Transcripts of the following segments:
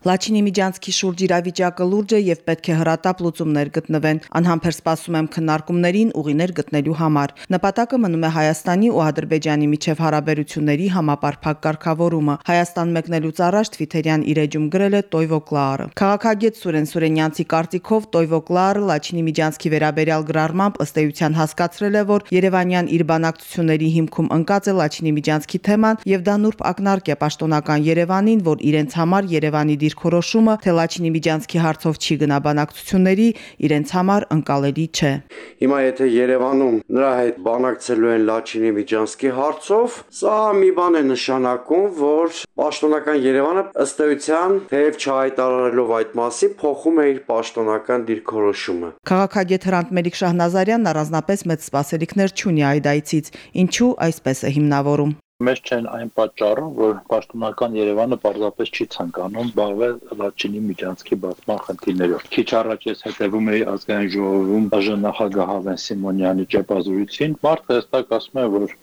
Լաչինի Միջանցքի շուրջ իրավիճակը լուրջ է եւ պետք է հրատապ լուծումներ գտնվեն։ Անհամբեր սպասում եմ քննարկումներին ուղիներ գտնելու համար։ Նպատակը մնում է Հայաստանի ու Ադրբեջանի միջև հարաբերությունների համապարփակ կարգավորումը։ Հայաստան մեկնելուց առաջ Թվիթերյան իր էջում գրել է Տոյվո Կլարը։ Քաղաքագետ Սուրեն Սուրենյանցի կարծիքով Տոյվո Կլարը Լաչինի Միջանցքի վերաբերյալ գրառմամբ ըստ էության հասկացրել է, որ Երևանյան իր բանակցությունների հիմքում ընկած է Լաչինի Միջանցքի թեման եւ դա նուրբ ակնարկ է պաշտոնական Երևանին, որ իրենց համար Երևանի դիրքորոշումը թե Լաչինի Միջանցքի հարցով չի գնա բանակցությունների, իրենց համար ընկալելի չէ։ Հիմա եթե Երևանում նրա հետ բանակցելու են Լաչինի Միջանցքի հարցով, սա մի բան է նշանակում, որ պաշտոնական Երևանը ըստ էության թեև չհայտարարելով այդ մասի փոխում է իր պաշտոնական դիրքորոշումը։ Քաղաքագետ Հրանտ Մելիք Շահնազարյանն առանձնապես մեծ սպասելիքներ չունի այդ այցից, ինչու այսպես է հիմնավորում մեծ չեն այն պատճառով, որ պաշտոնական Երևանը պարզապես չի ցանկանում զբաղվել Լաչինի միջանցքի բացման խնդիրներով։ Քիչ առաջ ես հետևում էի ազգային ժողովում ԱԺ նախագահ Հավեն Սիմոնյանի ճեպազրույցին, մարդը հստակ ասում է, որ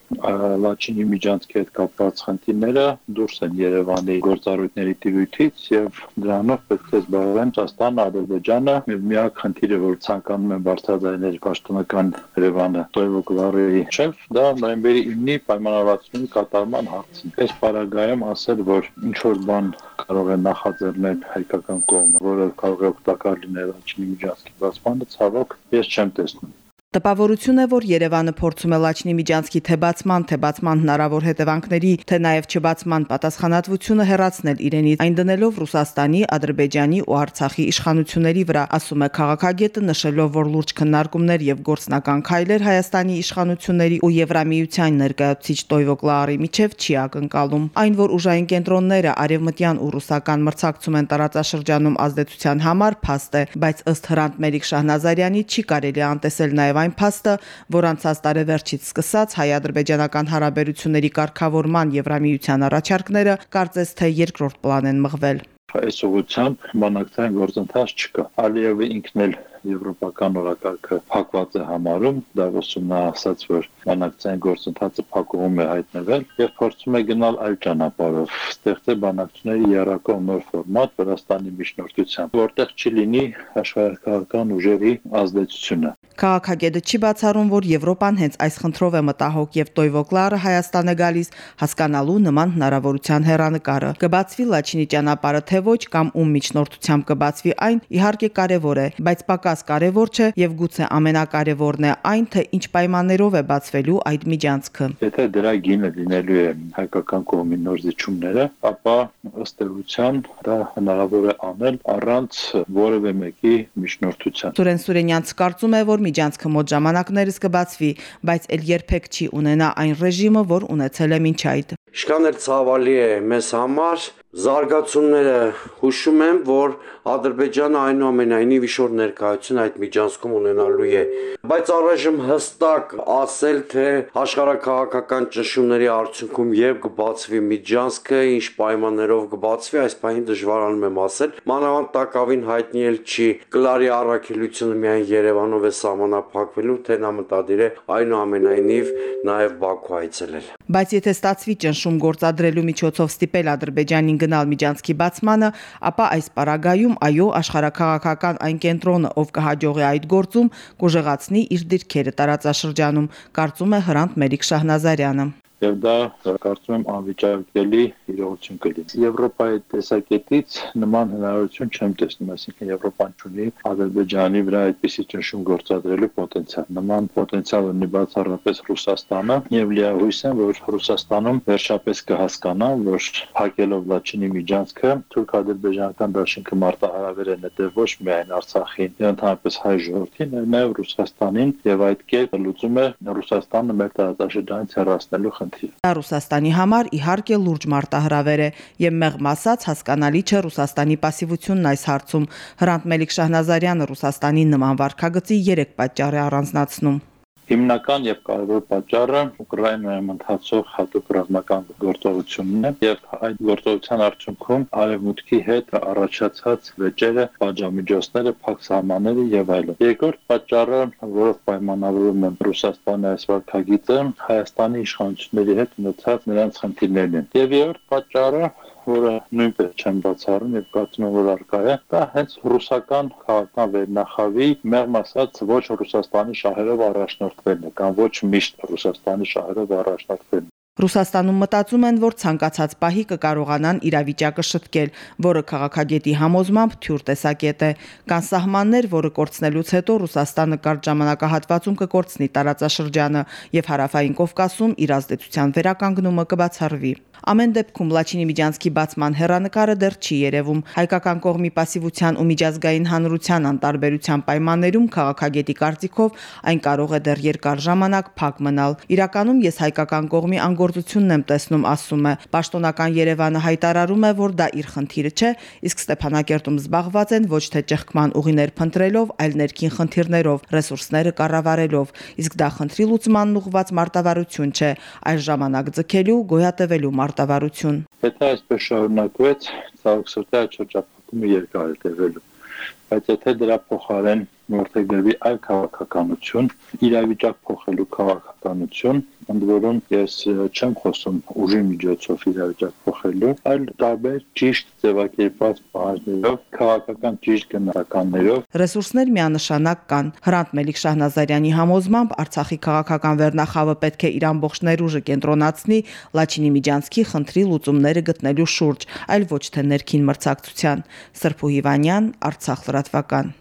Լաչինի միջանցքի հետ կապված խնդիրները դուրս են Երևանի գործառույթների տիրույթից եւ դրանով պետք է զբաղվեն Ռուսաստանը, Ադրբեջանը։ Միակ խնդիրը, որ ցանկանում են բարձրաձայնել պաշտոնական Երևանը Տոյվո Գլարի շեֆ, դա նոյեմբերի 9-ի պայմանավորվածությունի կատարման հարցն։ Այս պարագայում ասել, որ ինչ որ բան կարող է նախաձեռնել հայկական կողմը, որը կարող է օգտակար լինել Աչինի միջանցքի բացմանը, ցավոք ես չեմ տեսնում։ Տպավորություն է, որ Երևանը փորձում է Լաչնի միջանցքի թե բացման, թե բացման հնարավոր հետևանքների, թե նաև չբացման պատասխանատվությունը հեռացնել իրենից, այն դնելով Ռուսաստանի, Ադրբեջանի ու Արցախի իշխանությունների վրա, ասում է քաղաքագետը, նշելով, որ լուրջ քննարկումներ եւ գործնական քայլեր Հայաստանի իշխանությունների ու Եվրամիության ներկայացուցիչ Տոյվո Կլարի միջև չի ակնկալում։ Այն, որ ուժային կենտրոնները արևմտյան ու ռուսական մրցակցում են տարածաշրջանում ազդեցության համար, փաստ է, բայց ըստ Հրանտ Մելիք Շահնազարյանի չի կարելի անտեսել նաև այն փաստը, որ անցած տարեվերջից սկսած հայ-ադրբեջանական հարաբերությունների կարգավորման Եվրամիության առաջարկները կարծես թե երկրորդ պլան են մղվել այս ուղղությամբ բանակցային գործընթաց չկա։ Ալիևը ինքն էլ եվրոպական օրակարգը փակված է համարում, Դավոսում նա ասաց, որ բանակցային գործընթացը փակվում է հայտնվել եւ փորձում է գնալ այլ ճանապարհով, ստեղծել բանակցությունների երակող նոր ֆորմատ Վրաստանի միջնորդությամբ, որտեղ չի լինի աշխարհական ուժերի ազդեցությունը։ Քաղաքագետը չի բացառում, որ Եվրոպան հենց այս խնդրով է մտահոգ եւ Տոյվո Կլարը Հայաստան է գալիս հասկանալու նման հնարավորության հերանեկարը։ Կբացվի Լաչինի ճանապարհը թե ոչ կամ ում միջնորդությամբ կբացվի այն, իհարկե կարևոր է, բայց պակաս կարևոր չէ եւ գուցե ամենակարևորն է այն, թե ինչ պայմաններով է բացվելու այդ միջանցքը։ Եթե դրա գինը լինելու է հայկական կողմի նոր զիջումները, ապա ըստ էության դա հնարավոր է անել առանց որևէ մեկի միջնորդության։ Սուրեն Սուրենյանց կարծում է, որ միջանցքը մոտ ժամանակներս կբացվի, բայց ել երբեք չի ունենա այն ռեժիմը, որ ունեցել է մինչ այդ։ Ինչքան էլ ցավալի է մեզ համար, զարգացումները հուշում եմ, որ Ադրբեջանը այնուամենայնիվ իշոր ներկայություն այդ միջանցքում ունենալու է, բայց առայժմ հստակ ասել, թե աշխարհակաղակական ճնշումների արդյունքում եւ կբացվի միջանցքը, ինչ պայմաններով կբացվի, այս բանին դժվարանում եմ ասել։ Մանավանդ տակավին հայտնի էլ չի Կլարի առաքելությունը միայն Երևանով է սահմանափակվելու, թե նա մտադիր է այնուամենայնիվ նաեւ Բաքու այցելել։ Բայց եթե ստացվի ճնշում գործադրելու միջոցով ստիպել Ադրբեջանին գնալ միջանցքի բացմանը, ապա այս պարագայում այո աշխարհակաղակական այն կենտրոնը, ով կհաջողի այդ գործում, կուժեղացնի իր դիրքերը տարածաշրջանում, կարծում է Հրանտ Մերիկ Շահնազարյանը եւ դա կարծում եմ անվիճարկելի իրողություն կլինի։ Եվրոպայի տեսակետից նման հնարավորություն չեմ տեսնում, այսինքն Եվրոպան ունի Ադրբեջանի վրա այդպիսի ճնշում գործադրելու պոտենցիալ։ Նման պոտենցիալ ունի բացառապես Ռուսաստանը եւ լիահույս եմ, որ Ռուսաստանում վերջապես կհասկանա, որ փակելով Լաչինի միջանցքը թուրք-ադրբեջանական դաշինքը մարտահրավեր է նետել ոչ միայն Արցախին, այլ ընդհանրապես հայ ժողովրդին, նաեւ Ռուսաստանին եւ այդ կերպ լուծում է Ռուսաստանը մեր տարածաշրջանից հեռացնելու խնդիր։ Դա Ռուսաստանի համար իհարկե լուրջ մարտահրավեր է եւ մեղմ ասած հասկանալի չէ Ռուսաստանի пассивությունն այս հարցում։ Հրանտ Մելիք Շահնազարյանը Ռուսաստանի նման վարկագծի 3 պատճառ է առանձնացնում։ Հիմնական եւ կարևոր պատճառը Ուկրաինայում ընթացող հատուկ ռազմական գործողությունն է եւ այդ գործողության արդյունքում արևմուտքի հետ առաջացած վեճերը, բաժամիջոցները, փակ սահմանները եւ այլն։ Երկրորդ պատճառը, որով պայմանավորում է Ռուսաստանը այս վարկագիծը, Հայաստանի իշխանությունների հետ ունեցած նրանց խնդիրներն են։ Եվ երրորդ պատճառը որը նույնպես չեմ բացառում եւ կարծում եմ որ արկա է, դա հենց ռուսական քաղաքական վերնախավի մեղմ ասած ոչ Ռուսաստանի շահերով առաջնորդվելն է կամ ոչ միշտ Ռուսաստանի շահերով առաջնորդվելն Ռուսաստանում մտածում են, որ ցանկացած պահի կկարողանան իրավիճակը շտկել, որը քաղաքագետի համոզմամբ թյուր տեսակետ է։ Կան սահմաններ, որը կորցնելուց հետո Ռուսաստանը կարճ ժամանակահատվածում կկորցնի տարածաշրջանը եւ հարավային Կովկասում իր ազդեցության վերականգնումը կբացառվի։ Ամեն դեպքում Լաչինի միջանցքի բացման հերանեկարը դեռ չի երևում։ Հայկական կողմի пассивության ու միջազգային հանրության անտարբերության պայմաններում քաղաքագետի կարծիքով այն կարող է դեռ երկար ժամանակ փակ մնալ։ Իրականում ես հայկական կողմի անգոր անգործությունն եմ տեսնում, ասում է։ Պաշտոնական Երևանը հայտարարում է, որ դա իր խնդիրը չէ, իսկ Ստեփանակերտում զբաղված են ոչ թե ճեղքման ուղիներ փնտրելով, այլ ներքին խնդիրներով, ռեսուրսները կառավարելով։ Իսկ դա խնդրի լուծմանն ուղված մարտավարություն չէ, այլ ժամանակ ձգելու, գոյատևելու մարտավարություն։ Եթե այսպես շարունակվեց, ցավոք սրտի այդ շրջափակումը երկար է տևելու բայց եթե դրա փոխարեն որտեղի այլ քաղաքականություն, իրավիճակ փոխելու քաղաքականություն, ընդ որում ես չեմ խոսում ուժի միջոցով իրավիճակ փոխելու, այլ տարբեր ճիշտ ձևակերպված բաժներով, քաղաքական ճիշտ գնահատականներով։ Ռեսուրսներ միանշանակ կան։ Հրանտ Մելիք Շահնազարյանի համոզմամբ Արցախի քաղաքական վերնախավը պետք է իր ամբողջ ներուժը կենտրոնացնի Լաչինի Միջանցքի խնդրի լուծումները գտնելու շուրջ, այլ ոչ թե ներքին մրցակցության։ Սրփու Հիվանյան, Արցախ լրատվական։